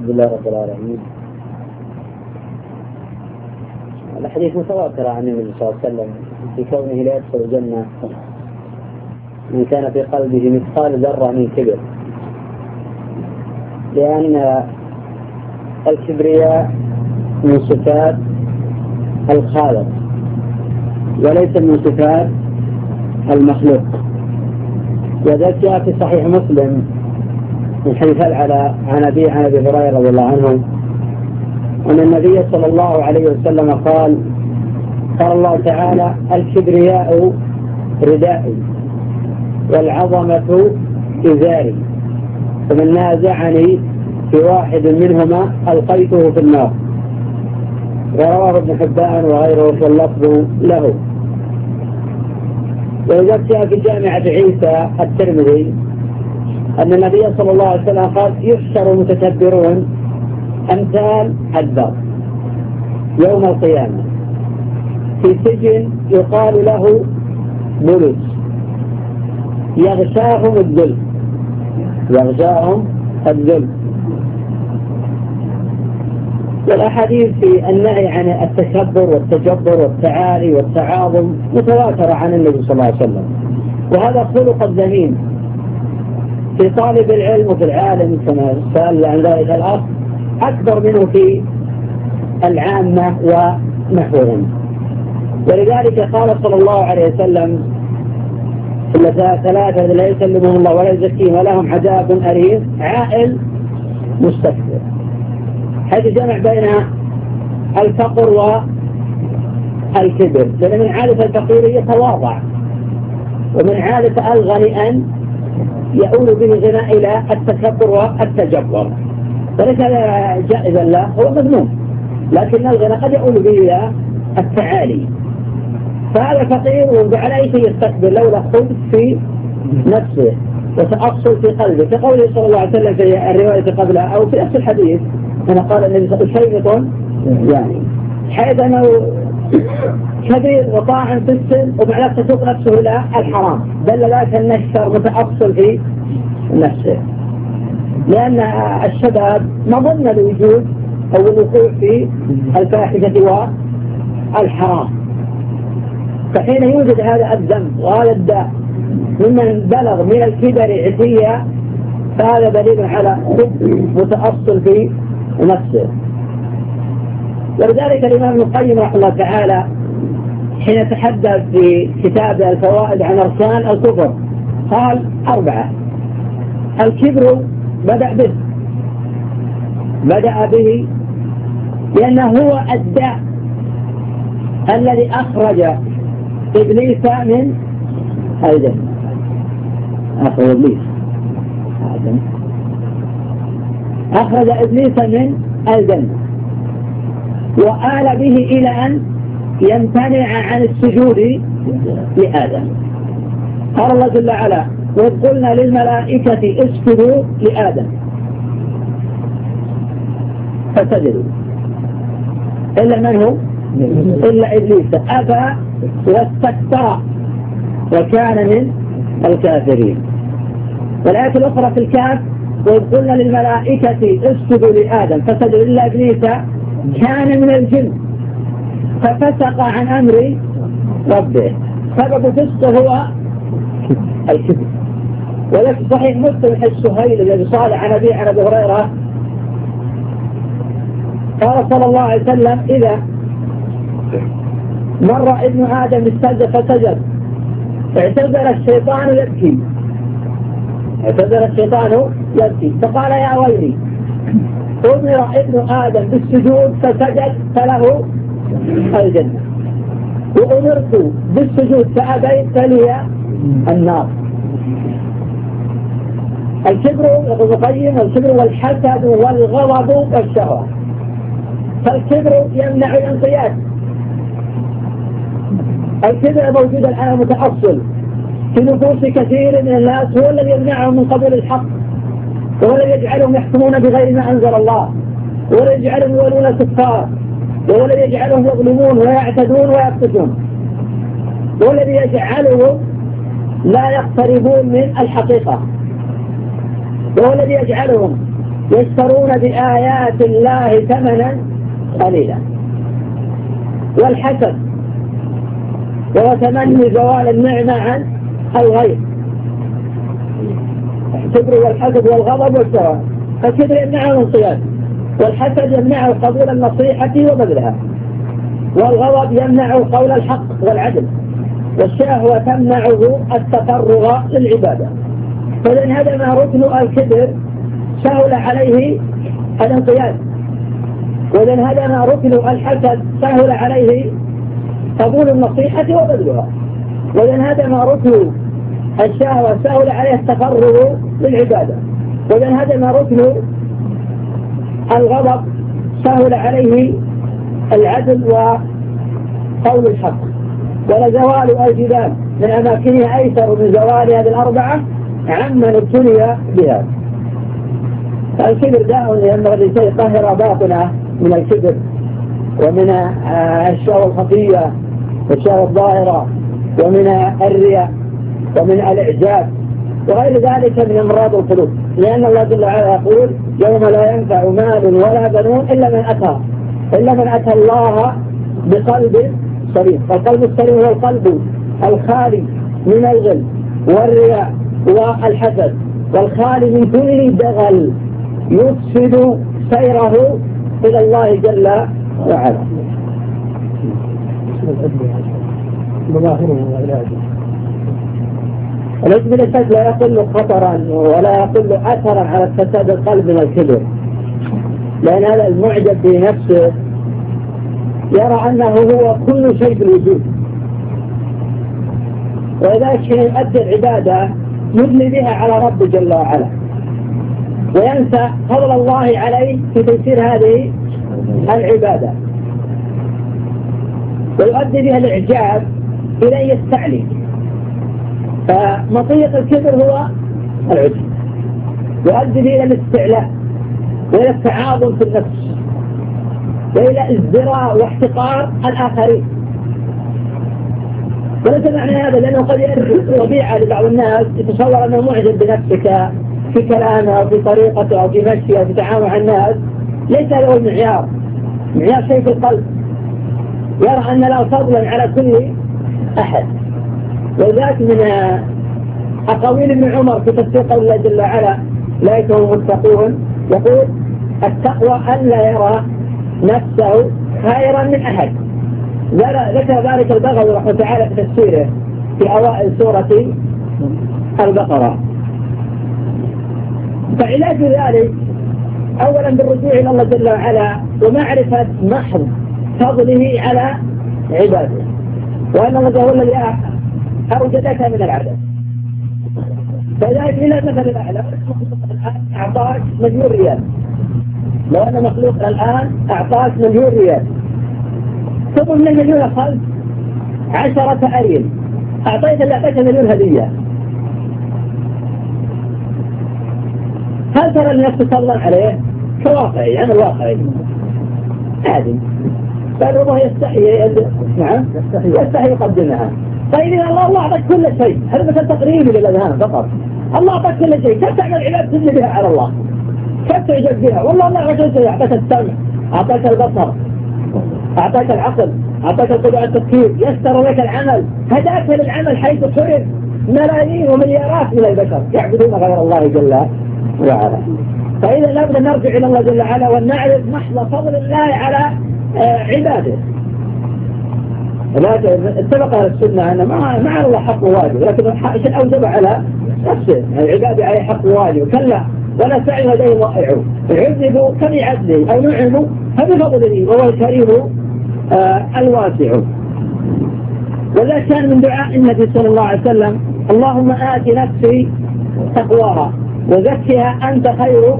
الحمد لله رب العالمين. الحديث متواتر عن النبي صلى الله عليه وسلم في كونه لا يدخل الجنة من كان في قلبه مثقال ذرة من كبر. لأن الكبرياء من صفات الخالق وليس من صفات المخلوق. وذلك جاء في صحيح مسلم. من حديث على عن أبي عن أبي هريرة رضي الله عنه. أن النبي صلى الله عليه وسلم قال قال الله تعالى الكبرياء ردائي والعظمة إزاري. فمن نازعني في واحد منهما ألقيته في النار. ورواه ابن حبان وغيره واللفظ له. ولذلك جاء في جامعة عيسى الترمذي أن النبي صلى الله عليه وسلم قال يحشر المتكبرون أمثال الذر يوم القيامة. في سجن يقال له ملج يغشاهم الذل. يغشاهم الذل. والأحاديث في النهي عن التكبر والتجبر والتعالي والتعاظم متواترة عن النبي صلى الله عليه وسلم. وهذا خلق الذميم في طالب العلم وفي العالم كما سأل عن ذلك الأخ أكبر منه في العامة ونحوهم. ولذلك قال صلى الله عليه وسلم ثلاثة لا يسلمهم الله ولا يزكيهم ولهم عذاب أليم عائل مستكبر. حيث جمع بين الفقر والكبر. لأن من عادة الفقير يتواضع ومن عادة الغني أن يؤول به الغنى إلى التكبر والتجبر. وليس هذا جائزا لا هو مذموم. لكن الغنى قد يؤول به إلى التعالي. فهذا فقير وعلى أي شيء يستقبل لولا خبث في نفسه وتأصل في قلبه. كقوله صلى الله عليه وسلم في الرواية قبلها أو في نفس الحديث هنا قال النبي صلى الله عليه وسلم يعني. حيث أنه كبير وطاعن في السن ذلك تسوق نفسه إلى الحرام. دل ذلك أن الشر متأصل في نفسه. لأن الشباب مظن الوجود أو الوقوع في الفاحشة والحرام. فحين يوجد هذا الذنب وهذا الداء ممن بلغ من الكبر عتيا فهذا دليل على متأصل في نفسه. ولذلك الإمام ابن القيم رحمه الله تعالى حين تحدث في كتاب الفوائد عن أركان الكفر قال أربعة. الكبر بدأ به. بدأ به لأنه هو الداء الذي أخرج إبليس من الجنة أخرج إبليس. أخرج إبليس من الجنة. وآل به إلى أن يمتنع عن السجود لآدم. قال الله جل وعلا وإذ قلنا للملائكة اسجدوا لآدم. فسجدوا. إلا من هو؟ إلا إبليس. أبى واستكبر وكان من الكافرين. والآية الأخرى في الكهف وإذ قلنا للملائكة اسجدوا لآدم. فسجدوا إلا إبليس كان من الجن. ففسق عن أمر ربه. سبب فسقه هو الكذب. ولك صحيح مسلم السهيل الذي صال عن أبي عن أبي هريرة. قال صلى الله عليه وسلم إذا مر ابن آدم استجد فسجد. اعتذر الشيطان يبكي. اعتذر الشيطان يبكي. فقال يا ويلي. أمر ابن آدم بالسجود فسجد فله الجنة. وأمرت بالسجود فأبيت فلي النار. الكبر يقول القيم الكبر والحسد والغضب والشهوة. فالكبر يمنع الانقياد. الكبر موجود الآن متأصل في نفوس كثير من الناس هو الذي يمنعهم من قبول الحق. الذي يجعلهم يحكمون بغير ما أنزل الله الذي يجعلهم يولون وهو الذي يجعلهم يظلمون ويعتدون ويقتلون وهو الذي يجعلهم لا يقتربون من الحقيقة. وهو الذي يجعلهم يشترون بآيات الله ثمنا قليلا. والحسد وهو تمني زوال النعمة عن الغير الكبر والحسد والغضب والشرع فالكبر يمنعه الانقياد والحسد يمنعه قبول النصيحة وبذلها. والغضب يمنعه قول الحق والعدل والشهوة تمنعه التفرغ للعبادة. فإن هدم ركن الكبر سهل عليه الانقياد. وإذا هدم ركن الحسد سهل عليه قبول النصيحة وبذلها. وإذا هدم ركن الشهوة سهل عليه التفرغ للعبادة. وإذا هدم ركن الغضب سهل عليه العدل وقول الحق. ولزوال الجبال من أماكنها أيسر من زوال هذه الأربعة عمن ابتلي بها. الكبر داء ينبغي الإنسان يطهر باطنة من الكبر ومن الشهوة الخفية والشهوة الظاهرة ومن الرياء. ومن الإعجاب وغير ذلك من أمراض القلوب. لأن الله جل وعلا يقول يوم لا ينفع مال ولا بنون إلا من أتى إلا من أتى الله بقلب سليم. فالقلب السليم هو القلب الخالي من الغل والرياء والحسد والخالي من كل دغل يفسد سيره إلى الله جل وعلا. الاسم الاسد لا يقل خطرا ولا يقل أثرا على فساد القلب من الكبر لأن هذا المعجب بنفسه يرى أنه هو كل شيء في الوجود ولذلك يؤدي العبادة يدلي بها على ربه جل وعلا. وينسى فضل الله عليه في تيسير هذه العبادة. ويؤدي بها الإعجاب إلى ان يستعلي فمطية الكبر هو العجب يؤدي إلى الاستعلاء وإلى التعاظم في النفس وإلى ازدراء واحتقار الآخرين. وليس معنى هذا لأنه قد يأتي طبيعة لبعض الناس يتصور أنه معجب بنفسك في كلامه أو في طريقته أو في مشيه أو في تعامل مع الناس. ليس له المعيار. معيار شيء في القلب. يرى أن له فضلا على كل أحد. وذاك من أقاويل ابن عمر في تفسير قول الله جل وعلا لا يكون متقون يقول التقوى ألا يرى نفسه خيرا من أحد. ذكر ذلك البغوي رحمه تعالى في تفسيره في أوائل سورة البقرة. فعلاج ذلك أولا بالرجوع إلى الله جل وعلا ومعرفة محض فضله على عباده وأن الله هو الذي أوجدك من العدم فذلك إلى مثل الأعلى. أعطاك مليون ريال. لو أن مخلوق الآن أعطاك مليون ريال. ثم من المليون خلف عشرة أريل. أعطيت اللي أعطيك مليون هدية. هل ترى النفس تفضل عليه؟ كواقعي يعني الواقعي عادي. بل هو يستحي نعم يستحي يقدمها. طيب الله الله أعطاك كل شيء. هذا مثل تقريبي للأذهان فقط؟ الله أعطاك كل شيء. كيف تعمل عبادة تجي بها على الله؟ كيف تعجب بها؟ والله الله أعطاك كل شيء أعطاك السمع. أعطاك البصر. أعطاك العقل. أعطاك القدرة التفكير. يسر لك العمل. هداك للعمل حيث حرم ملايين ومليارات من البشر يعبدون غير الله جل وعلا. فإذا لابد أن نرجع إلى الله جل وعلا ونعرف محض فضل الله على آه، عباده. لكن اتفق أهل السنة أن ما على الله حق واجب لكن الشيء اوجب على نفسه؟ العباد عليه حق واجب. كلا ولا سعي لديه ضائعوا عذبوا فبعدله أو نعموا فبفضله وهو الكريم آه الواسع. ولا كان من دعاء النبي صلى الله عليه وسلم اللهم آت نفسي تقواها وزكها أنت خير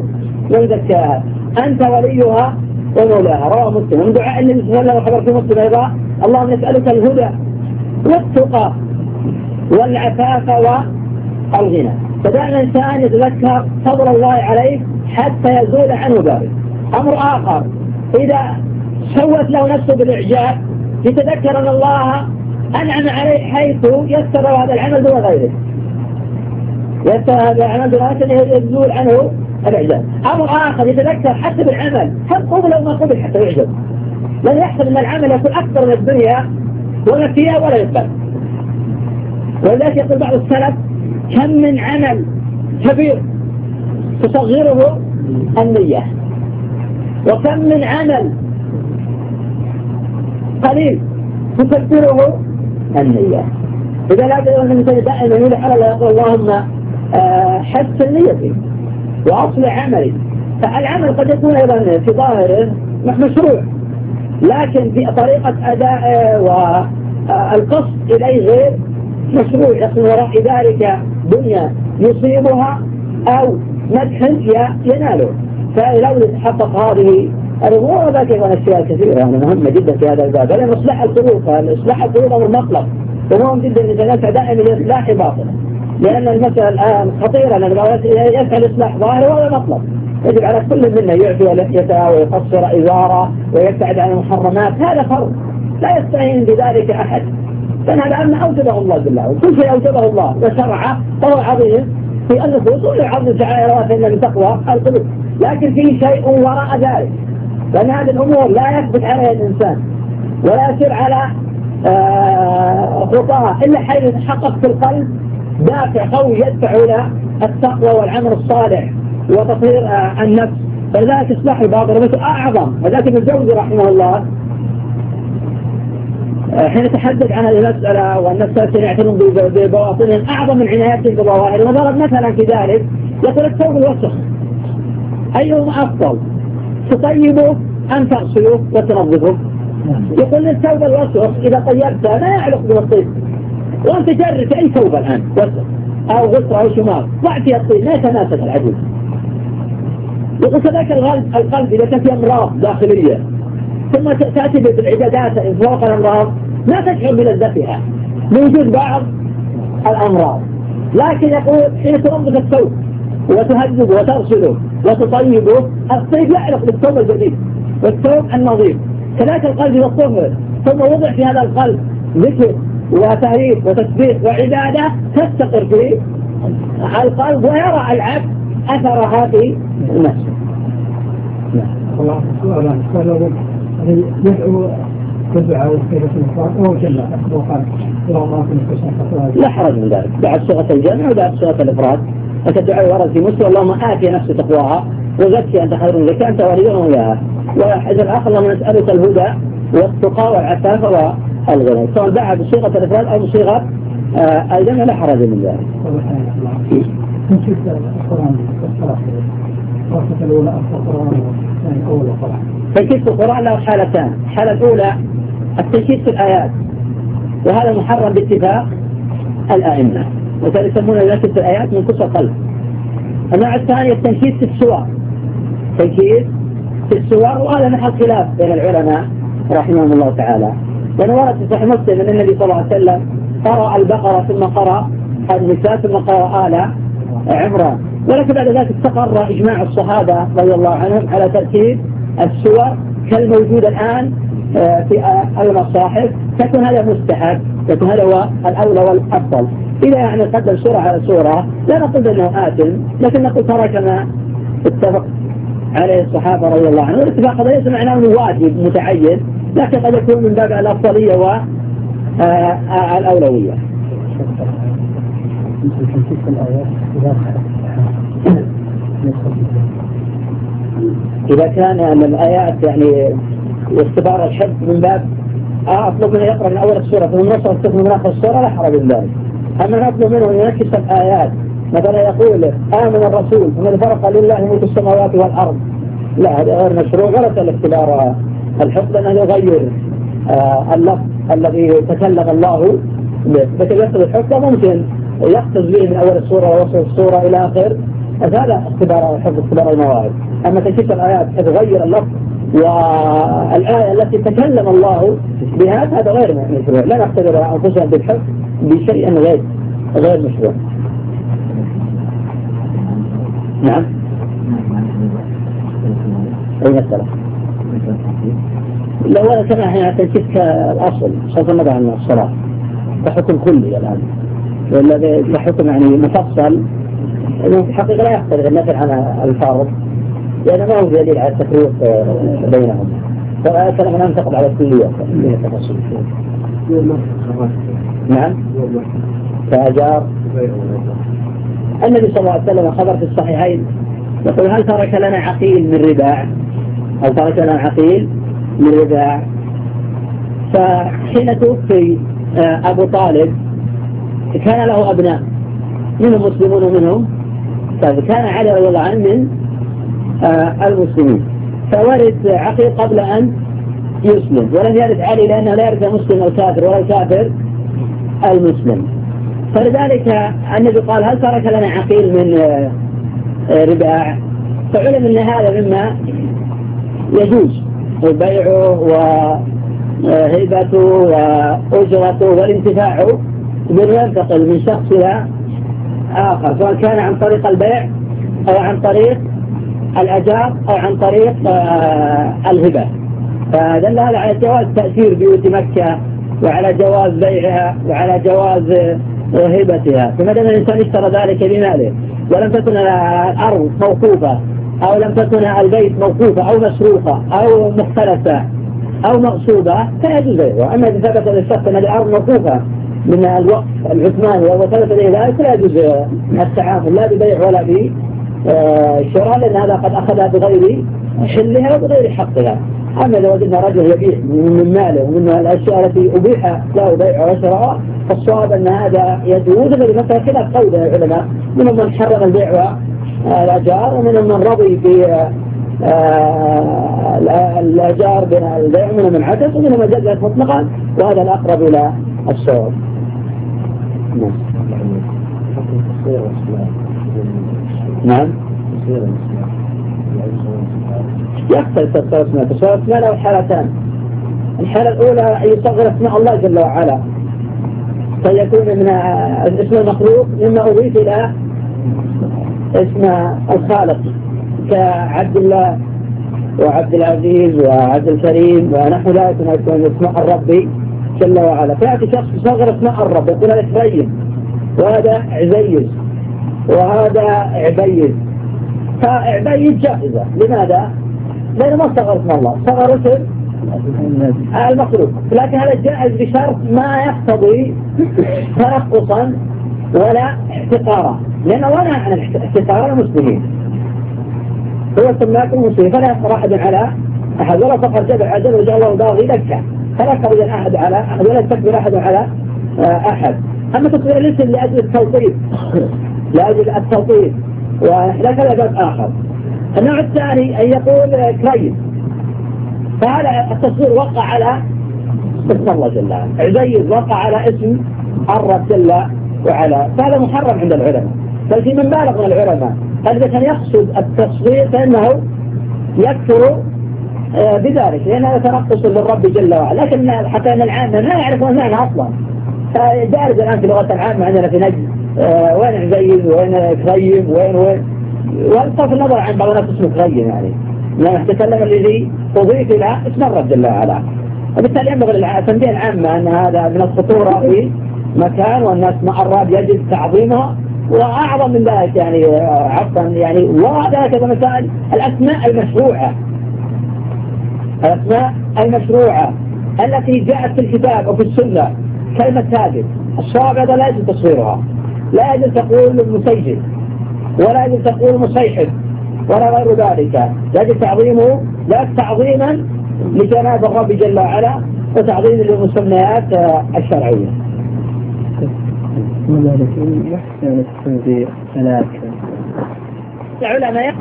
من زكاها أنت وليها ومولاها. رواه مسلم. من دعاء النبي صلى الله عليه وسلم وخبر في مسلم أيضا. اللهم نسألك الهدى والتقى والعفاف والغنى. فدائما الإنسان يتذكر فضل الله عليه حتى يزول عنه ذلك. أمر آخر إذا سوت له نفسه بالإعجاب يتذكر أن الله أنعم عليه حيث يسر هذا العمل دون غيره. يسر هذا العمل دون غيره يزول عنه الإعجاب. أمر آخر يتذكر حسب العمل هل قبل أو ما قبل حتى يعجب. لن يحصل أن العمل يكون أكثر من الدنيا ولا فيها ولا يقبل ولذلك يقول بعض السلف كم من عمل كبير تصغره النية؟ وكم من عمل قليل تكبره النية؟ إذا لا بد أن الإنسان دائما يقول اللهم آه، حسن نيتي وأصلح عملي. فالعمل قد يكون أيضا في ظاهره مشروع. لكن في طريقة أدائه والقصد إليه غير مشروع. يصل وراء ذلك دنيا يصيبها أو مدح يناله. فلو تحقق هذه الأمور وذلك أيضا أشياء كثيرة يعني مهمة جدا في هذا الباب. لأن إصلاح القلوب إصلاح القلوب أمر مطلق. ومهم جدا أن نسعى دائما لإصلاح باطنه لأن المسألة الآن خطيرة لأن يفعل إصلاح ظاهر وهذا مطلب يجب على كل منا يعفي لحيته ويقصر إزاره ويبتعد عن المحرمات. هذا فرض. لا يستعين بذلك أحد. لأن هذا أمر أوجبه الله بالله وكل شيء أوجبه الله. وشرعه فهو عظيم في النفوس ويعظم شعائر فإن من تقوى القلوب. لكن في شيء وراء ذلك. لأن هذه الأمور لا يثبت عليها الإنسان. ولا يسير على آه، خطاها. إلا حيث يتحقق في القلب دافع قوي يدفع إلى التقوى والعمل الصالح. وتطهير آه، النفس. فلذلك إصلاح الباطل أعظم. وذلك ابن الجوزي رحمه الله. آه، حين يتحدث عن المسألة والنفس يعتنون ببواطنهم أعظم من عنايتهم بظواهر وضرب مثلا في ذلك. يقول الثوب الوسخ أيهما أفضل؟ تطيبه أم تغسله وتنظفه؟ يقول الثوب الوسخ إذا طيبته ما يعلق بالطيب. وأنت جرب أي ثوب الآن وسخ أو غصر أو شمال ضع فيها الطيب ما يتناسب العجوز يقول كذلك القلب إذا كان فيه أمراض داخلية ثم تأتي بالعبادات فوق الأمراض ما تشعر بلذتها. بوجود بعض الأمراض. لكن يقول حين تنظف الثوب وتهذبه وتغسله وتطيبه الطيب يعرف بالثوب الجديد والثوب النظيف. كذلك القلب إذا طهر ثم وضع في هذا القلب ذكر وتهريب وتسبيح وعبادة تستقر في القلب ويرى العبد أثر هذه جل وقال لا حرج من ذلك. بعد صيغة الجمع وبعد صيغة الإفراد. الدعاء ورد في مسلم اللهم آتي نفسي تقواها وزكي أنت خير زكاة أنت وليها وإياها وحجر الآخر اللهم نسألك الهدى والتقى والعفاف والغنى. سواء دعا بصيغة الإفراد أو بصيغة آه الجمع لا حرج من ذلك. تنكيس القرآن له حالتان. الحالة الأولى التنكيس في الآيات. وهذا محرم باتفاق الأئمة. وكان يسمون ذلك في الآيات من قصة قلب. النوع الثاني التنكيس في السور. تنكيس في السور وهذا محل خلاف بين العلماء رحمهم الله تعالى. لأنه ورد في صحيح مسلم أن النبي صلى الله عليه وسلم قرأ البقرة ثم قرأ النساء ثم قرأ آل عمران. ولكن بعد ذلك استقر إجماع الصحابة رضي الله عنهم على ترتيب السور كالموجود الآن آه، في المصاحف تكون هذا مستحب يكون هذا هو الأولى والأفضل. إذا يعني قدم سورة على سورة لا نقول أنه آثم لكن نقول ترى كما اتفق عليه الصحابة رضي الله عنهم. والاتفاق هذا ليس معناه أنه واجب متعين لكن قد يكون من باب الأفضلية والأولوية إذا كان الآيات يعني واختبار الحفظ من باب آه أطلب منه يقرأ من أول السورة ثم نصر الطفل من آخر السورة لا حرج من ذلك أما نطلب منه أن ينكس الآيات مثلا يقول آمن الرسول ومن فرق لله ملك السماوات والأرض. لا هذا غير مشروع غلط الاختبار الحفظ أنه يغير آه اللفظ الذي تكلم الله به. لكن يقصد الحفظ ممكن يقصد به من أول السورة ووصف السورة إلى آخر. هذا اختبار الحفظ اختبار المواهب أما تكشف الآيات تغير اللفظ والآية التي تكلم الله بها هذا غير مشروع. لا نختبر أنفسنا بالحفظ بشيء غير غير مشروع. نعم. أي مسألة لو أنا كما إحنا تنكيس كالأصل سوف نضع عن الصلاة كحكم كلي الآن. ولا كحكم يعني مفصل في الحقيقة لا يختلف النفل عن الفارض لأنه ما هو دليل على التفريق بينهم. فالكلام الآن تقض على الكلية نعم. فأجار النبي صلى الله عليه وسلم خبر في الصحيحين يقول هل ترك لنا عقيل من رباع؟ هل ترك لنا عقيل من رباع؟ فحين توفي آه، أبو طالب كان له أبناء منهم مسلمون ومنهم كان علي رضي الله عنه من آه، المسلمين. فورث عقيل قبل أن يسلم ولم يرث علي لأنه لا يرث مسلم أو كافر ولا كافر المسلم. فلذلك النبي قال هل ترك لنا عقيل من آه، رباع؟ فعلم أن هذا مما يجوز بيعه وهبته وأجرته والانتفاع بأنه ينتقل من شخص إلى آخر سواء كان عن طريق البيع أو عن طريق الأجار أو عن طريق آه، الهبة. فدل هذا على جواز تأثير بيوت مكة وعلى جواز بيعها وعلى جواز آه، هبتها. فما دام الإنسان اشترى ذلك بماله ولم تكن الأرض موقوفة أو لم تكن البيت موقوفة أو مسروقة أو مختلفة أو مغصوبة فيجوز بيعها. أما إذا ثبت للشخص أن الأرض موقوفة من الوقف العثماني وثبت إليه ذلك فلا يجوز التعامل لا ببيع ولا بشراء لأن هذا قد أخذها بغير حلها وبغير حقها. أما إذا وجدنا رجل يبيع من ماله ومن الأشياء التي أبيح له بيعها وشراء فالصواب أن هذا يجوز. مثلا خلاف قول العلماء منهم من حرم البيع والأجار ومنهم من رضي ب آه، الأجار بين البيع ومنهم من عكس ومنهم من جزء مطلقا وهذا الأقرب إلى الصواب. نعم. يختلف تفسير اسماء له حالتان الحالة الأولى أن يصغر أسماء الله جل وعلا. فيكون من اسم المخلوق مما أضيف إلى اسم الخالق كعبد الله وعبد العزيز وعبد الكريم ونحو ذلك يكون أسماء الرب. جل وعلا. فيأتي شخص يصغر اسماء الرب يقول هذا وهذا عزيز وهذا عبيد. فعبيد جائزة. لماذا؟ لأنه ما صغر اسم الله. صغر اسم؟ المخلوق. لكن هذا جائز بشرط ما يقتضي ترقصا ولا احتقارا لأنه ولا عن احتقار المسلمين. هو سماكم المسلمين. فلا يقر أحد على أحد. ولا فقر جبل عجل وجاء الله باغي لك. فلا يقر أحد على أحد ولا يستكبر أحد على أحد. أما تصوير الاسم لأجل التوطيد لأجل التوطيد ولكن هذا آخر. النوع الثاني أن يقول كريم. فهذا التصوير وقع على اسم الله جل وعلا. عزيز وقع على اسم الرب جل وعلا. فهذا محرم عند العلماء. بل في من بالغ من العلماء. إذا كان يقصد التصوير فإنه يكفر آه، بذلك لأن هذا تنقص للرب جل وعلا. لكن حتى أن العامة ما يعرفون المعنى أصلا. فجارز الآن في لغة العامة عندنا في نجد آه، وين عزيز وين كريم وين وين؟ وصرف النظر عن بعض الناس اسمه كريم يعني. لأن تكلم الذي أضيف إلى اسم الرب جل وعلا. وبالتالي ينبغي للتنبيه العامة أن هذا من الخطورة في مكان والناس مع الرب يجب تعظيمها. وأعظم من ذلك يعني آه، عفوا يعني وذلك مسائل الأسماء المشروعة. الأسماء المشروعة التي جاءت في الكتاب أو في السنة كلمة تاجر الصواب هذا لا يجب تصويرها. لا يجب تقول مسيجد ولا يجب تقول مصيحب ولا غير ذلك. يجب تعظيمه لا تعظيما لجناب الرب جل وعلا وتعظيم للمسميات الشرعية. لكن يحسن التنزيل ثلاثة العلماء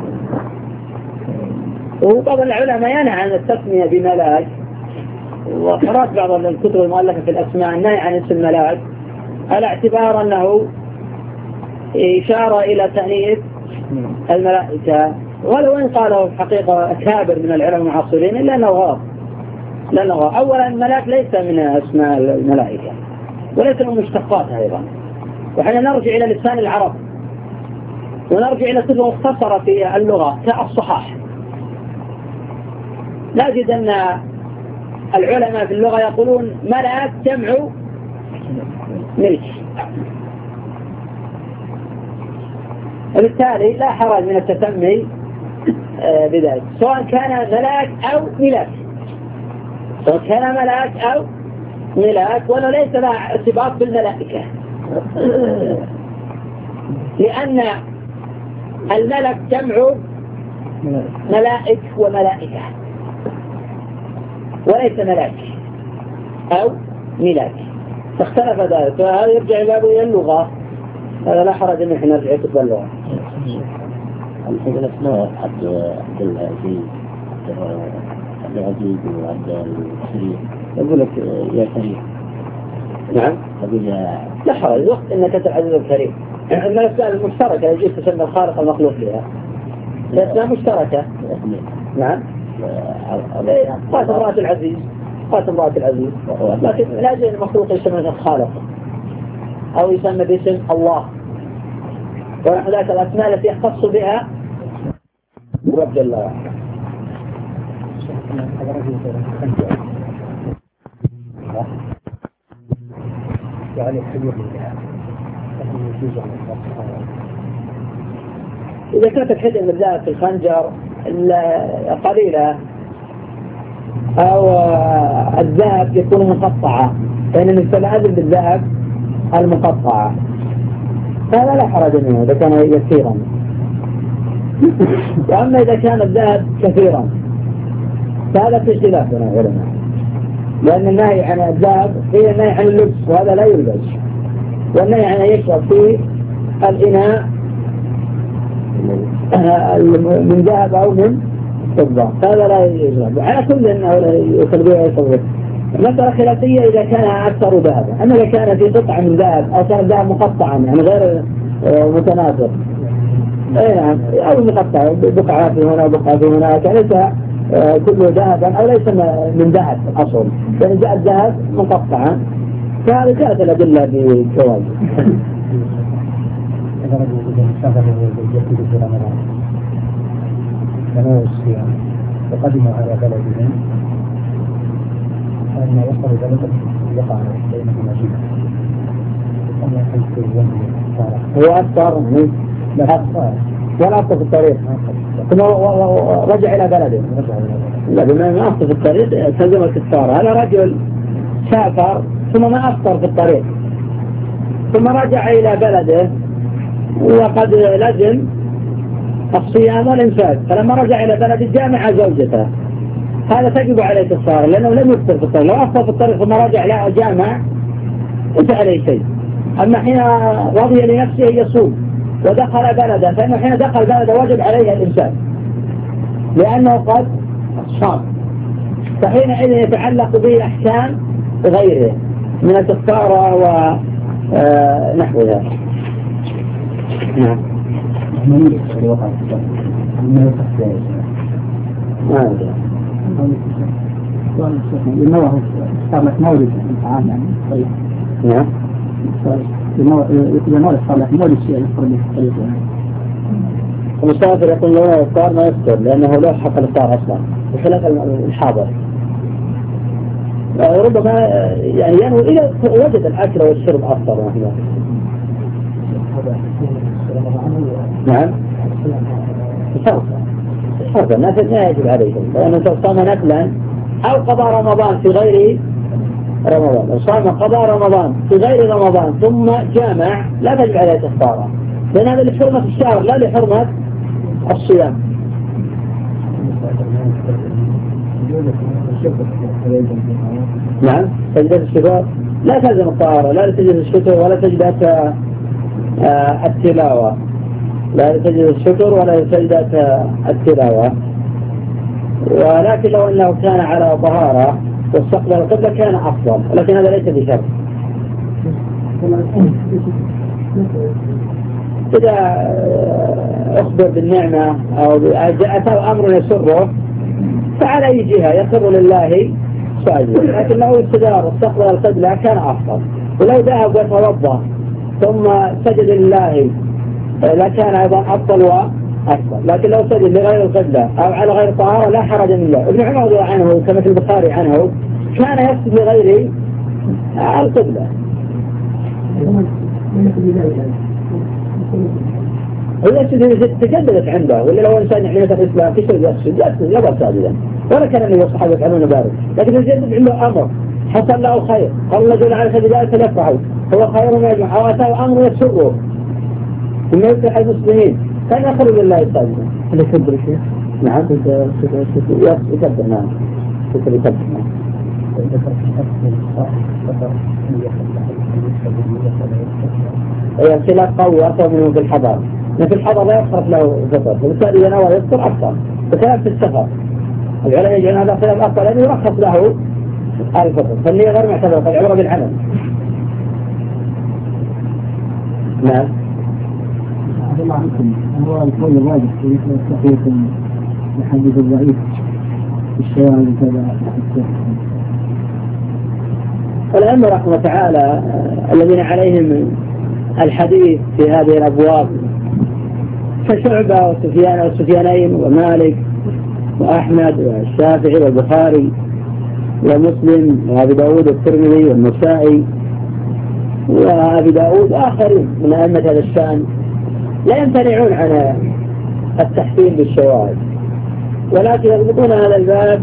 وبعض العلماء ينهى عن التسمية بملاك وقرأت بعض الكتب المؤلفة في الأسماء النهي عن اسم ملاك على اعتبار أنه إشارة إلى تأنيث الملائكة. ولو إن قاله حقيقة كابر من العلماء المعاصرين إلا أنه غلط. لأنه أولا الملاك ليس من أسماء الملائكة وليس من مشتقاتها أيضا. وحين نرجع إلى لسان العرب ونرجع إلى كتب مختصرة في اللغة كالصحاح نجد أن العلماء في اللغة يقولون ملأت جمع ملك. وبالتالي لا حرج من التسمي آه، بذلك. سواء كان ملاك أو ملاك. سواء كان ملاك أو ملاك ولا ليس لها ارتباط بالملائكة. لأن الملك جمع ملائك وملائكة. وليس ملاك أو ملاك. فاختلف ذلك. فهذا يرجع إلى اللغة. هذا لا حرج إن إحنا نرجع كتب اللغة. الحين الاسماء عبد عبد العزيز عبد العزيز وعبد الكريم يقول لك يا كريم نعم. يقول يا لا حرج. وقت إنك أنت العزيز الكريم. من الاسماء المشتركة يجوز تسمى الخالق المخلوق لها الاسماء مشتركة. نعم. قاتل امرأة العزيز قاتل امرأة العزيز. لكن لا يجوز المخلوق يسمى الخالق أو يسمى باسم الله. ونحن ذلك الأسماء التي يختص بها رب جل وعلا إذا كانت الحدة من ذات الخنجر قليلة. أو الذهب يكون مقطعة. فإن نستلازم بالذهب المقطعة. هذا لا حرج منه إذا كان يسيرا. وأما إذا كان الذهب كثيرا. فهذا في اختلاف بين العلماء. لأن النهي عن الذهب هي النهي عن اللبس وهذا لا يلبس. والنهي عن أن يشرب في الإناء. من ذهب أو من فضة. هذا لا يشرب على كل أنه يصل يصور مسألة خلافية إذا كان أكثر ذهبا. أما إذا كان في قطعة من ذهب أو كان الذهب مقطعا يعني غير آه، متناثر اي نعم أو مقطع بقعة في هنا وبقعة في هناك ليس آه، كله ذهبا أو ليس من ذهب أصل يعني جاء الذهب مقطعا. فهذا جاءت الأدلة بجواز في رمضان الصيام وقدم على بلدهم فإن وصل بلدا يقع بين المدينة أما حيث هو من أكثر ولا أكثر في الطريق ثم رجع إلى بلده لا بما ما أفطر في الطريق تلزم الكفارة هذا رجل سافر ثم ما أفطر في الطريق ثم رجع إلى بلده وقد لزم الصيام والإنفاق فلما رجع إلى بلده جامع زوجته. هذا تجب عليه كفارة لأنه لم يفطر في الطريق لو أفطر في الطريق ثم رجع لا جامع ليس عليه شيء. أما حين رضي لنفسه يصوم ودخل بلدا فإنه حين دخل بلدا وجب عليه الإنسان لأنه قد صام. فحينئذ يتعلق به أحكام غيره من الكفارة ونحوها نعم لأنه يعني طيب نعم الطريق المسافر يقول له الإفطار ما يفطر لأنه لا حق الإفطار أصلا. بخلاف الحاضر؟ ربما يعني ينوي إذا وجد الأكل والشرب أفطر مثلا نعم. فرضا نفل لا يجب عليهم. لأنه صام نفلا أو قضى رمضان في غير رمضان. لو صام قضى رمضان في غير رمضان ثم جامع لا تجب عليه كفارة لأن هذا لحرمة الشهر لا لحرمة الصيام. نعم. سجدة الشكر لا تلزم الطهارة لا تجد الشكر ولا تجد التلاوة. لا تجد الشكر ولا تجد التلاوة. ولكن لو أنه كان على طهارة واستقبل القبلة كان أفضل ولكن هذا ليس بشرط. إذا أخبر بالنعمة أو جاءته أمر يسره فعلى أي جهة يسر لله ساجدا لكن لو استدار واستقبل القبلة كان أفضل. ولو ذهب وتوضأ. ثم سجد لله. لكان أيضا أفضل أكبر لكن لو سجد لغير القبلة أو على غير طهارة لا حرج من ذلك ابن عمر رضي الله عنه كما في البخاري عنه كان يسجد لغير القبلة. يسجد تجددت عنده ولا لو إنسان يعني مثلا الاسلام في شيء يسجد يسجد يظل ساجدا. ولا كان النبي والصحابه يفعلون ذلك. لكن يجدد عنده أمر. حصل له خير. قال الله جل وعلا فبذلك فليفرحوا هو خير ما يجمع أو أتاه أمر يسره. ثم يفتح المسلمين. كان يخرج لله ساجدا هل يكبر شيخ؟ نعم. يكبر نعم. يكبر نعم هي خلاف قوي أكثر منه في الحضر. في الحضر لا يصرف له فطر. فبالتالي إذا نوى يفطر أكثر. بخلاف في السفر. العلماء يجعلون هذا خلاف أكثر لأنه يرخص له الفطر فالنية غير معتبرة العبرة بالعمل. نعم. الله عنكم هو القول الراجح في الحديث الضعيف في الشوارع كذا الأئمة رحمه تعالى الذين عليهم الحديث في هذه الأبواب كشعبة وسفيان والسفيانين ومالك وأحمد والشافعي والبخاري ومسلم وأبي داود والترمذي والنسائي وأبي داود وآخرين من أئمة هذا الشأن لا يمتنعون عن التحسين بالشواهد ولكن يضبطون هذا الباب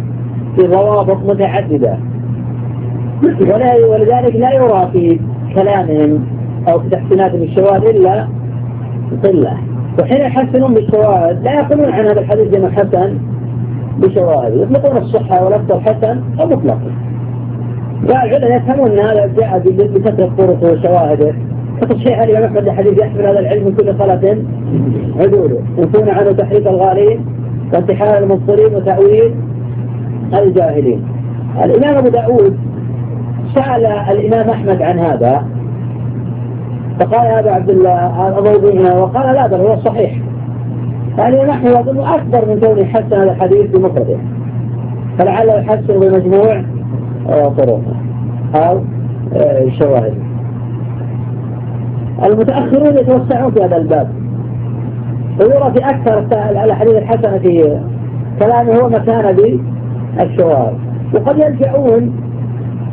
في ضوابط متعددة. ولذلك لا يرى في كلامهم أو في تحسيناتهم الشواهد إلا قلة. وحين يحسنون بالشواهد لا يقولون عن هذا الحديث بأنه حسن بشواهد يطلقون الصحة والأفضل حسن أو مطلق والعلماء يفهمون أن هذا جاء بكثرة طرقه وشواهده. كتصحيح الإمام أحمد الحديث يحمل هذا العلم من كل خلة عدوله ينفون عنه تحريك الغالين وانتحال المبصرين وتأويل الجاهلين. الإمام أبو داود سأل الإمام أحمد عن هذا فقال هذا عبد الله الضوضي وقال لا بل هو صحيح. فالإمام أحمد يظن أكبر من كونه يحسن هذا الحديث بمفرده. فلعله يحسن بمجموع آه، طرقه. أو آه، شواهد. المتأخرون يتوسعون في هذا الباب. ويرى في أكثر الأحاديث الحسنة في كلامه هو مكان بالشواهد وقد يلجؤون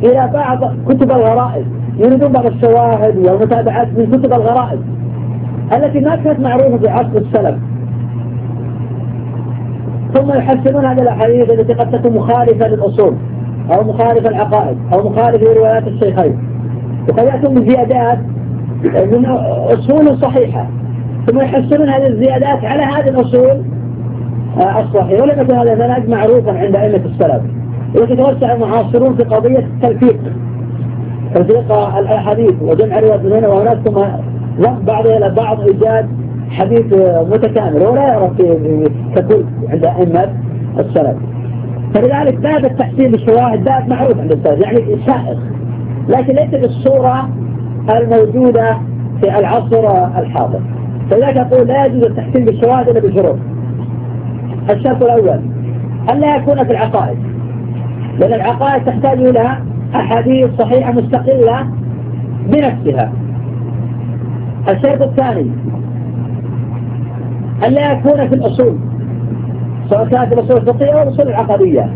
إلى بعض كتب الغرائب يريدون بعض الشواهد والمتابعات من كتب الغرائب التي ما كانت معروفة في عصر السلف. ثم يحسنون هذه الأحاديث التي قد تكون مخالفة للأصول أو مخالفة العقائد أو مخالفة لروايات الشيخين. وقد يأتون بزيادات من أصول صحيحة. ثم يحسنون هذه الزيادات على هذه الأصول الصحيحة. ولم يكن هذا المنهج معروفا عند أئمة السلف. ويتوسع المعاصرون في قضية التلفيق. تلفيق الأحاديث وجمع روايات من هنا وهناك ثم بعضها إلى بعض إيجاد حديث متكامل. ولا يعرف ككل عند أئمة السلف. فلذلك باب التحسين بالشواهد باب معروف عند السلف. يعني سائغ لكن ليس بالصورة الموجودة في العصر الحاضر. فلذلك أقول لا يجوز التحسين بالشواهد إلا بشروط الشرط الأول ألا يكون في العقائد. لأن العقائد تحتاج إلى أحاديث صحيحة مستقلة بنفسها. الشرط الثاني ألا يكون في الأصول. سواء كانت الأصول الفقهية أو الأصول العقدية.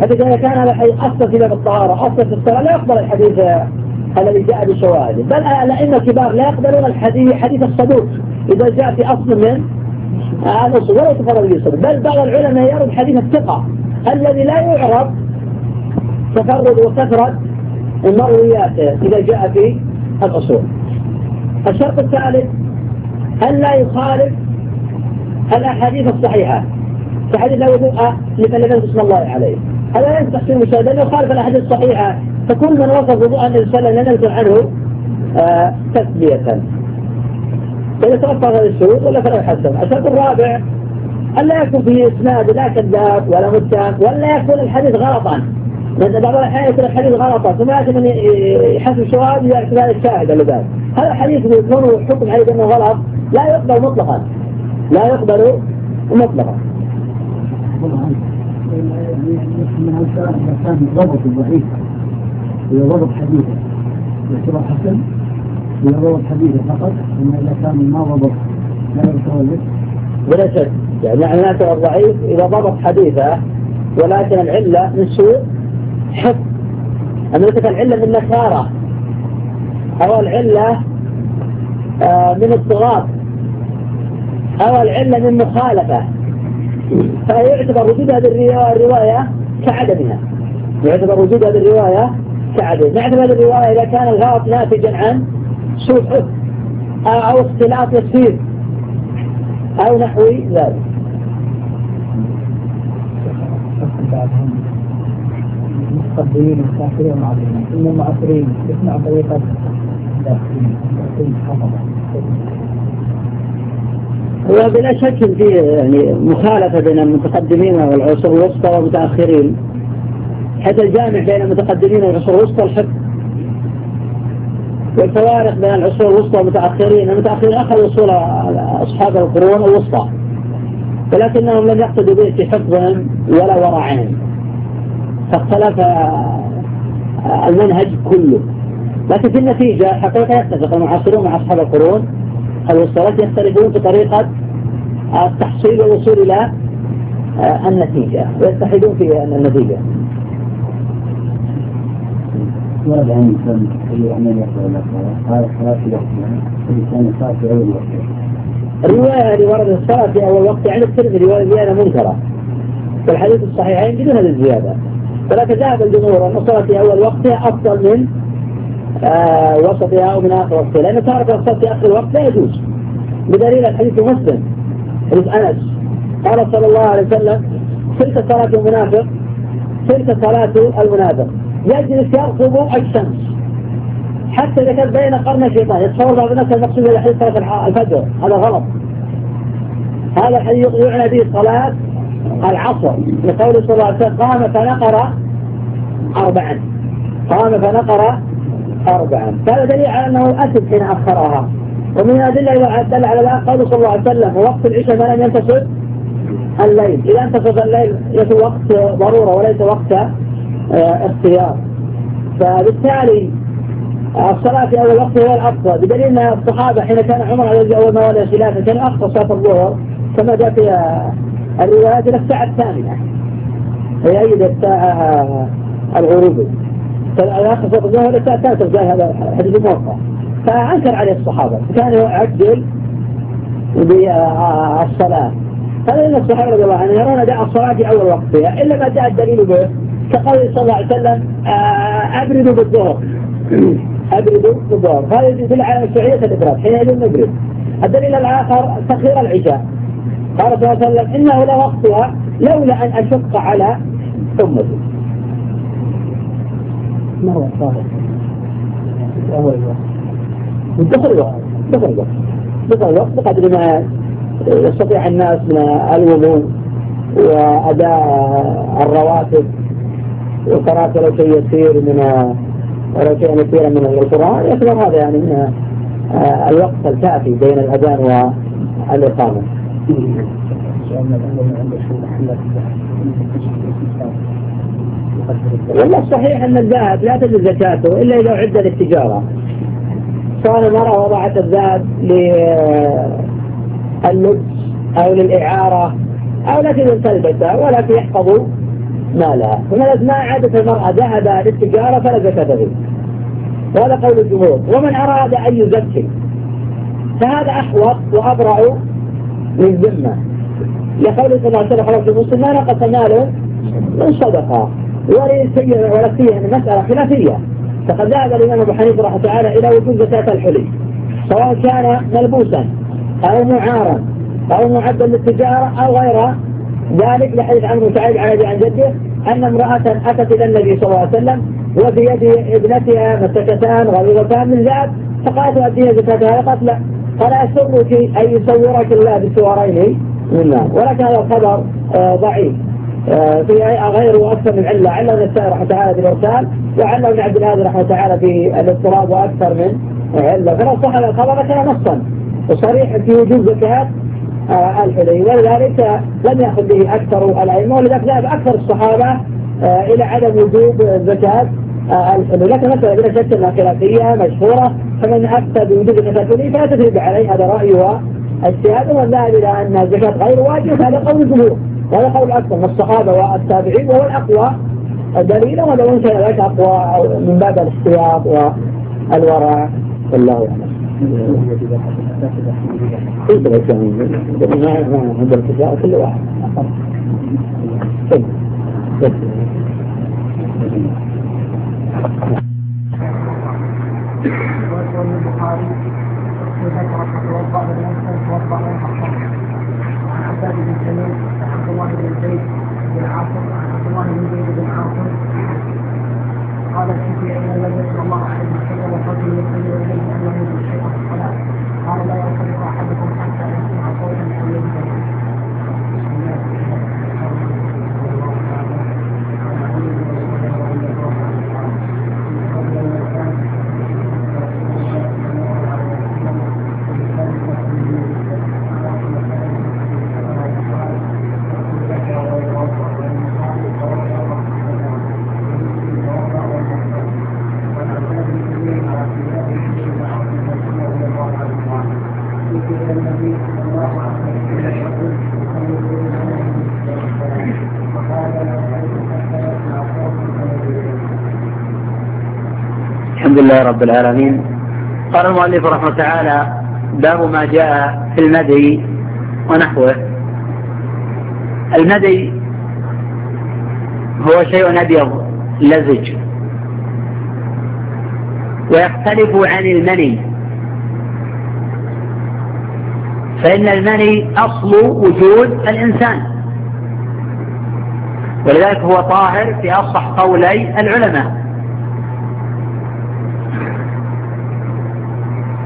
حتى إذا كان هذا الحديث أصلا في باب الطهارة أصلا في الصلاة لا يقبل الحديث الذي جاء بشواهده بل الأئمة الكبار لا يقبلون الحديث حديث الصدوق. إذا جاء في أصل من الأصول ولا يتفرد به بل بعض العلماء يرد حديث الثقة. الذي لا يعرف تفرد وكثرة المرويات إذا جاء في الأصول. الشرط الثالث أن لا يخالف الأحاديث الصحيحة كحديث لا وضوء لمن لم اسم الله عليه. هذا ليس تحسين مشاهد لأنه يخالف الأحاديث الصحيحة. فكل من وصف وضوء النبي صلى الله عليه وسلم نذكر عنه آه تسبية فإذا توفر هذه الشروط ولا فلا يحسن. الشرط الرابع أن لا يكون فيه إسناد لا كذاب ولا متهم ولا يكون الحديث غلطا. لأن بعض الأحيان يكون الحديث غلطا ثم يأتي من يحسب الشواهد يعتبر هذا الشاهد اللي بعد. هذا الحديث يكون حكم عليه بأنه غلط لا يقبل مطلقا. لا يقبل مطلقا. ضعيف إذا ضبط حديثه يعتبر حسن إذا ضبط حديثه فقط أما إذا كان ما ضبط لا يعتبر بلا شك. يعني معناته الضعيف إذا ضبط حديثه ولكن العلة من سوء حفظ. أما إذا العلة من نكارة أو العلة آه من الضغاط أو العلة من مخالفة. فيعتبر وجود هذه الرواية كعدمها. يعتبر وجود هذه الرواية كعدم نعتبر هذه الرواية إذا كان الغلط ناتجا عن سوء أو اختلاط يسير أو نحو ذلك. بعدهم متقدمين ومتاخرين ومعاصرين. ان المعاصرين يسمع طريقة. هو بلا شك في يعني مخالفة بين المتقدمين والعصور الوسطى والمتأخرين. حتى الجامع بين المتقدمين والعصور الوسطى الحفظ والفوارق بين العصور الوسطى والمتأخرين. المتأخرين أخذوا أصول أصحاب القرون الوسطى. ولكنهم لم يقصدوا به في حفظهم ولا ورعهم فاختلف المنهج كله. لكن في النتيجة حقيقة يتفق المعاصرون مع أصحاب القرون. الوسطى يختلفون في طريقة التحصيل والوصول إلى النتيجة ويتحدون في النتيجة؟ ورد عن الإنسان أي عمل يقرأ لك هذا صلاة في الإنسان أول الرواية اللي وردت الصلاة في أول وقت عند الترمذي رواية زيادة منكرة. في الحديث الصحيحين بدون هذه الزيادة. ولكن ذهب الجمهور أن الصلاة في أول وقتها أفضل من آه وسطها أو من آخر وقتها لأن تارك الصلاة في آخر الوقت لا يجوز. بدليل الحديث مسلم حديث أنس. قال صلى الله عليه وسلم تلك صلاة المنافق تلك صلاة المنافق. يجلس يرقب الشمس. حتى إذا كان بين قرن الشيطان. يتصور بعض الناس المقصود إلى حديث صلاة الفجر. هذا غلط. هذا الحديث يعنى به صلاة العصر. لقول صلى الله عليه وسلم قام فنقر أربعا. قام فنقر أربعا. هذا دليل على أنه أسد حين أخرها. ومن الأدلة دل على ذلك قول صلى الله عليه وسلم وقت العشاء ما لم ينتصف الليل. إذا انتصف الليل ليس وقت ضرورة وليس وقت آه اختيار. فبالتالي الصلاة في أول وقت هو الأفضل. بدليل أن الصحابة حين كان عمر على أول ما ولى خلافة كان أقصى صلاة الظهر كما جاء في الروايات إلى الساعة الثامنة. هي أيد الساعة الغروبي الظهر إلى الساعة الثالثة جاء هذا حديث موقع فأنكر عليه الصحابة. كان يعجل بالصلاة. هذا إن الصحابة رضي الله عنهم يرون داء الصلاة في أول وقتها إلا ما جاء الدليل به كقول صلى الله عليه وسلم أبردوا بالظهر. أبردوا بالظهر. هذا يدل على مشروعية الإبراد حينئذ نبرد الدليل الآخر تخير العشاء. قال صلى الله عليه وسلم إنه لوقتها لولا أن أشق على أمتي ما هو الصالح أول وقت دخل الوقت دخل الوقت دخل الوقت بقدر ما يستطيع الناس من الوضوء وأداء الرواتب وقراءة لو شيء يسير من ولو شيء يسيرا من القرآن يعتبر هذا يعني من الوقت الكافي بين الأذان والإقامة. والله الصحيح أن الذهب لا تجد زكاته إلا إذا عد للتجارة. سواء المرأة وضعت الذهب لللبس أو للإعارة أو لكن تلبسه ولكن يحفظ مالها. فمن ما عادت المرأة ذهب للتجارة فلا زكاة فيه. وهذا قول الجمهور. ومن أراد أن يزكي فهذا أحوط وأبرع للذمة لقول صلى الله عليه وسلم المسلم ما نقص ماله من صدقة. ولا فيه مسألة خلافية. فقد ذهب الإمام أبو حنيفة رحمه تعالى إلى وجود زكاة الحلي سواء كان ملبوسا أو معارا أو معدا للتجارة أو غير ذلك لحديث عن سعيد عن عن جده أن امرأة أتت إلى النبي صلى الله عليه وسلم وفي يد ابنتها مسكتان غليظتان من ذهب فقالت أديها زكاتها؟ قالت لا. قال أسرك أن يصورك الله بسوارين من ولكن هذا الخبر آه ضعيف. في غيره أكثر من علة. علة من السائر رحمة تعالى بالإرسال وعلة من عبد الهادي رحمة تعالى في الاضطراب وأكثر من علة. فلو صح الخبر كان نصا. وصريح في وجوب زكاة آه الحلي. ولذلك لم يأخذ به أكثر الأئمة ولذلك ذهب أكثر الصحابة آه إلى عدم وجوب زكاة آه الحلي. لكن مثلا بلا شك أنها خلافية مشهورة فمن أفتى بوجوب زكاة الحلي فلا تدريب عليه هذا رأي واجتهاد ومن ذهب إلى أن الزكاة غير واجب هذا قول الجمهور. وهذا قول أكثر من الصحابة والتابعين وهو الأقوى دليلا ولو إن كان ذلك أقوى من باب الاحتياط والورع. والله أعلم. الكفاء كل واحد؟ البخاري ذكر زيد بن عاصم عن عبد الله بن زيد بن عاصم قال شفي ان النبي صلى الله عليه وسلم رجل يصلي اليه انه يشيء الصلاه قال لا ينصرف أحدكم لله رب العالمين. قال المؤلف رحمه تعالى باب ما جاء في المدي ونحوه. المدي هو شيء أبيض لزج. ويختلف عن المني. فإن المني أصل وجود الإنسان. ولذلك هو طاهر في أصح قولي العلماء.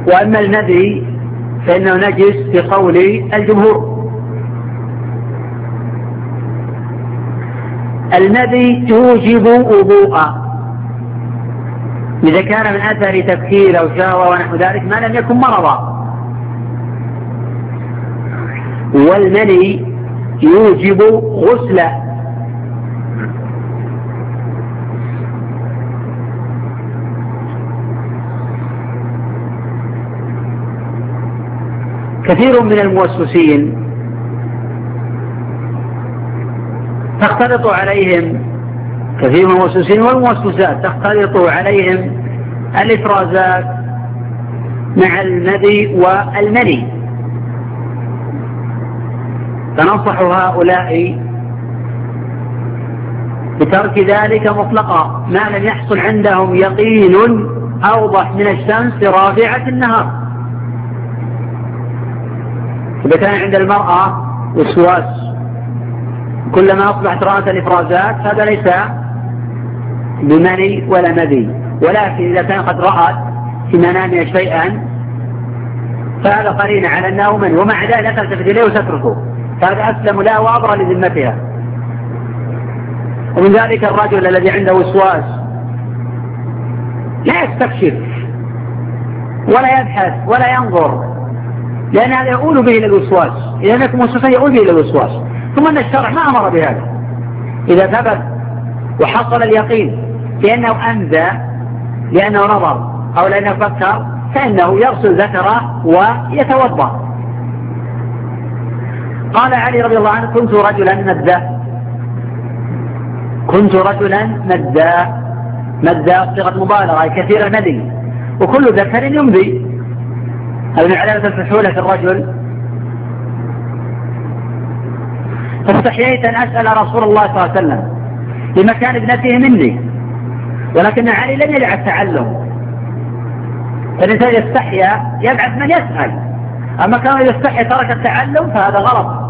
وأما المذي فإنه نجس في قول الجمهور. المذي يوجب وضوءا إذا كان من أثر تفكير أو شهوة ونحو ذلك ما لم يكن مرضا. والمني يوجب غسلا كثير من الموسوسين تختلط عليهم. كثير من الموسوسين والموسوسات تختلط عليهم الإفرازات مع المذي والمني. فننصح هؤلاء بترك ذلك مطلقا. ما لم يحصل عندهم يقين أوضح من الشمس رافعة النهار. إذا كان عند المرأة وسواس كلما أصبحت رأت الإفرازات هذا ليس بمني ولا مذي ولكن إذا كان قد رأت في منامها شيئا فهذا قرين على أنه مني ومع ذلك لا تلتفت إليه وتتركه فهذا أسلم لها وأبرى لذمتها. ومن ذلك الرجل الذي عنده وسواس لا يستكشف ولا يبحث ولا ينظر. لأن هذا يؤول به إلى الوسواس. إذا لم يكن موسوسا يؤول به إلى الوسواس. ثم أن الشرع ما أمر بهذا. إذا ثبت وحصل اليقين بأنه أنزى لأنه نظر أو لأنه فكر فإنه يغسل ذكره ويتوضأ. قال علي رضي الله عنه كنت رجلا مدا كنت رجلا مدا مدا صيغة مبالغة كثير المدي وكل ذكر يمضي. هذا من علامة الفحولة في الرجل؟ فاستحييت أن أسأل رسول الله صلى الله عليه وسلم لمكان ابنته مني ولكن علي لم يدع التعلم. فالإنسان يستحيا يبعث من يسأل. أما كان يستحي ترك التعلم فهذا غلط.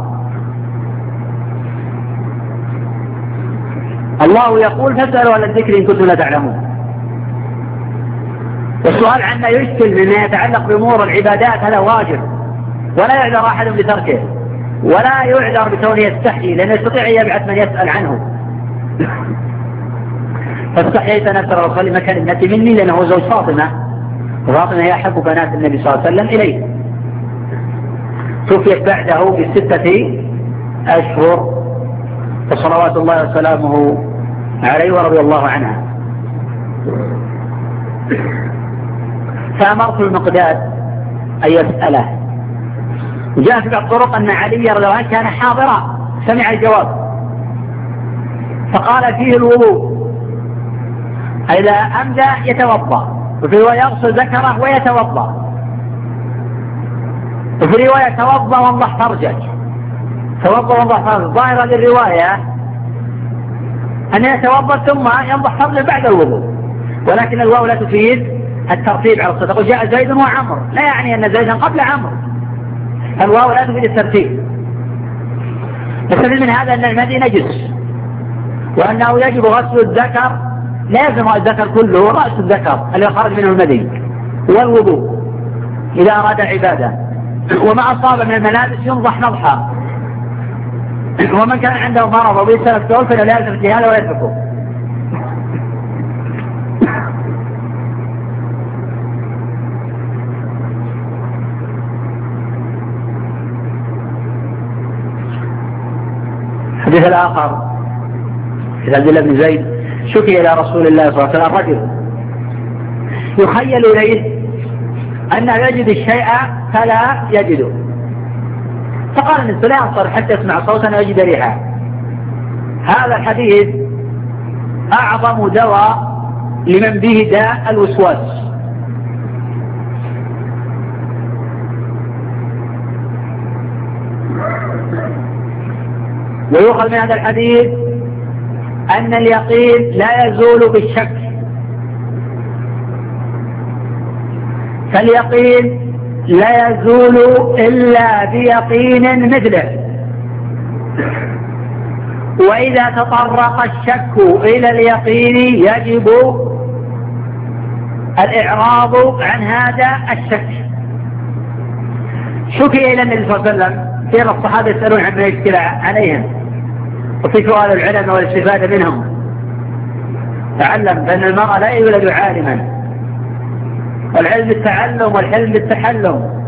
الله يقول فاسألوا على الذكر إن كنتم لا تعلمون. والسؤال عما يشكل مما يتعلق بأمور العبادات هذا واجب. ولا يعذر أحد بتركه. ولا يعذر بكونه يستحي لأنه يستطيع أن يبعث من يسأل عنه. فاستحييت أن أسأل وأصلي مكان ابنتي مني؟ لأنه هو زوج فاطمة. وفاطمة هي أحب بنات النبي صلى الله عليه وسلم إليه. توفيت بعده بستة أشهر. فصلوات الله وسلامه عليه ورضي الله عنها. فأمرت المقداد أن يسأله وجاء في بعض الطرق أن علي رضي الله عنه كان حاضرا سمع الجواب. فقال فيه الوضوء. إذا أمدى يتوضأ وفي يغسل ذكره ويتوضأ. وفي رواية توضأ وانضح فرجك. توضأ وانضح فرجك. ظاهرة للرواية أن يتوضأ ثم ينضح فرجه بعد الوضوء. ولكن الواو لا تفيد. الترتيب على الصدق. وجاء زيد وعمر. لا يعني أن زيدا قبل عمرو الواو لا تفيد الترتيب. نستفيد من هذا أن المدي نجس. وأنه يجب غسل الذكر. لازم الذكر كله رأس الذكر الذي خرج منه المدي. والوضوء. إذا أراد عبادة. وما أصاب من الملابس ينضح نضحا. ومن كان عنده مرض أو يسأل الثول فإنه لازم في هذا ويتركه. الحديث الآخر. في عبد الله بن زيد شكي إلى رسول الله صلى الله عليه وسلم. رجل يخيل إليه أنه يجد الشيء فلا يجده. فقال النبي لا ينصر حتى يسمع صوتا ويجد ريحا. هذا الحديث أعظم دواء لمن به داء الوسواس. ويؤخذ من هذا الحديث أن اليقين لا يزول بالشك. فاليقين لا يزول إلا بيقين مثله. وإذا تطرق الشك إلى اليقين يجب الإعراض عن هذا الشك. شكي إلى النبي صلى الله عليه وسلم كثير الصحابة يسألون عما يشكل عليهم؟ وفي سؤال العلم والاستفادة منهم. تعلم بأن المرأة لا يولد عالما. والعلم بالتعلم والحلم بالتحلم.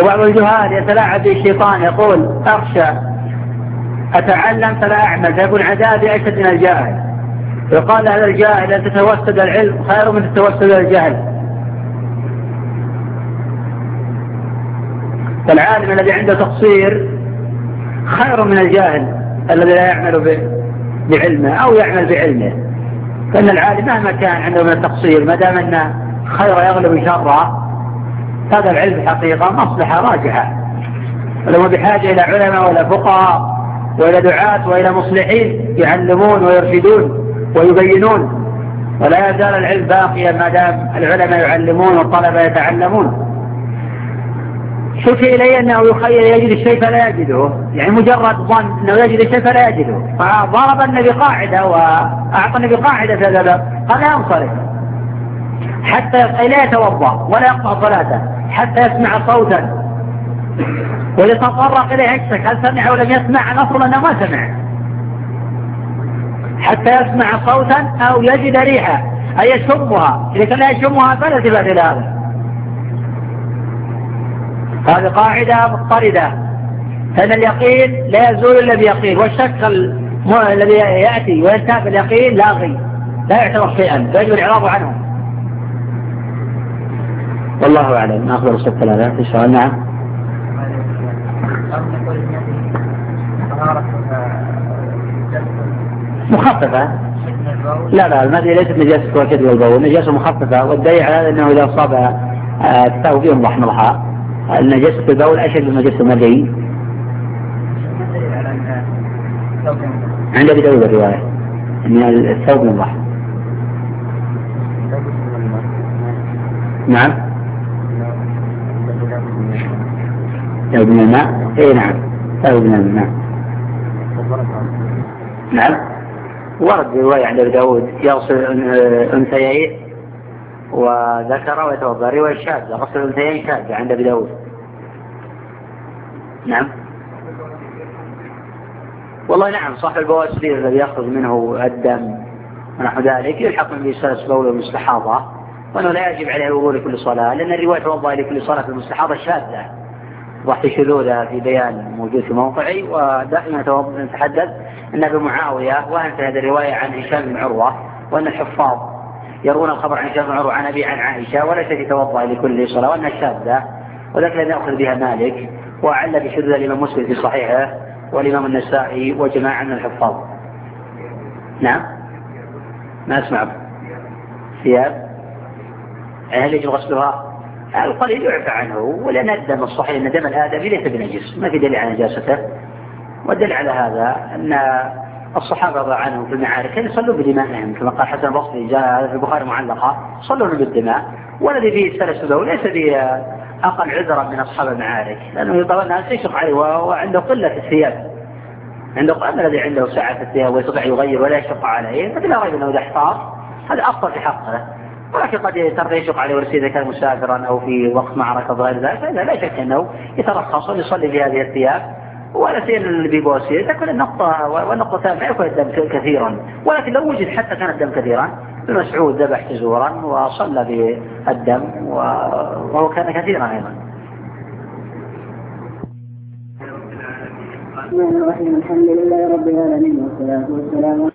وبعض الجهال يتلاعب بالشيطان يقول أخشى. أتعلم فلا أعمل فيكون عذابي أشد من الجاهل. يقال هذا الجاهل أن تتوسد العلم خير من تتوسد الجهل. فالعالم الذي عنده تقصير خير من الجاهل الذي لا يعمل بعلمه أو يعمل بعلمه. فإن العالم مهما كان عنده من التقصير ما دام أن خير يغلب شره هذا العلم حقيقة مصلحة راجحة. ولو بحاجة إلى علماء وإلى فقهاء وإلى دعاة وإلى مصلحين يعلمون ويرشدون ويبينون. ولا يزال العلم باقيا ما دام العلماء يعلمون والطلبة يتعلمون. شكي إلي أنه يخيل يجد الشيء فلا يجده. يعني مجرد ظن أنه يجد الشيء فلا يجده. فضرب النبي قاعدة وأعطى النبي قاعدة في هذا. الباب قال ينصرف. حتى لا يتوضأ ولا يقطع صلاته. حتى يسمع صوتا. وليتطرق إليه الشك هل سمع ولم يسمع؟ الأصل أنه ما سمع. حتى يسمع صوتا أو يجد ريحة. أي يشمها. إذا كان يشمها فلا التفات إلى هذا هذه قاعدة مضطردة. فإن اليقين لا يزول إلا بيقين. والشك الذي يأتي وينتهي باليقين لاغي لا يعتبر شيئا فيجب الإعراض عنه والله أعلم. أخبر الشك ثلاثة؟ في سؤال نعم. مخففة. لا لا المادة ليست نجاسة والكذب والبول. نجاسة مخففة والدليل على أنه إذا أصاب الثوب ينضح نضحا نجاسة البول أشد من نجاسة المدي عند أبي داود الرواية. أن الثوب ينضح نعم. ثوب من الماء. اي نعم. ثوب من الماء. نعم. ورد رواية عند أبي داود. يغسل أنثيين. وذكر ويتوضا رواية شاذة غسل الأنثيين شاذة عند أبي داود. نعم. والله نعم صاحب البواسير الذي يخرج منه الدم ونحو ذلك يلحق من بسلس بول المستحاضة وأنه لا يجب عليه الوضوء لكل صلاة لأن الرواية توضأ لكل صلاة في المستحاضة شاذة. ضحت شذوذها في بيان موجود في موقعي ودائما نتحدث. أن أبي معاوية وأنت هذه الرواية عن هشام بن عروة وأن الحفاظ يروون الخبر عن بن عروة عن أبي عن عائشة وليست يتوضأ لكل صلاة وأنها شاذة وذلك لم يأخذ بها مالك وأعل بشذوذ الإمام مسلم في صحيحه والإمام النسائي وجماعة من الحفاظ. نعم؟ ما أسمع. ثياب؟ هل يجب غسلها؟ القليل يعفى عنه ولأن الدم الصحيح أن دم الآدمي ليس بنجس ما في دليل على نجاسته. والدليل على هذا أن الصحابة رضي عنهم في المعارك كانوا يصلون بدمائهم كما قال حسن البصري جاء في البخاري معلقة يصلون بالدماء. والذي فيه سلسله ليس بأقل عذرا من أصحاب المعارك لأنه يطول الناس يشق عليه وعنده قلة الثياب. عنده أما الذي عنده سعة في الثياب ويستطيع يغير ولا يشق عليه فلا ريب أنه إذا احتار هذا أفضل في حقه. ولكن قد ترى يشق عليه ورسي إذا كان مسافرا أو في وقت معركة وغير ذلك فإذا لا شك أنه يترخص ويصلي في هذه الثياب. ولا سير اللي بيبوسي تكون النقطة والنقطة الثانية يكون الدم كثيرا. ولكن لو وجد حتى كان الدم كثيرا ابن مسعود ذبح جزورا وصلى بالدم وهو كان كثيرا أيضا. الحمد لله رب العالمين والصلاة والسلام